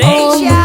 Indonesia.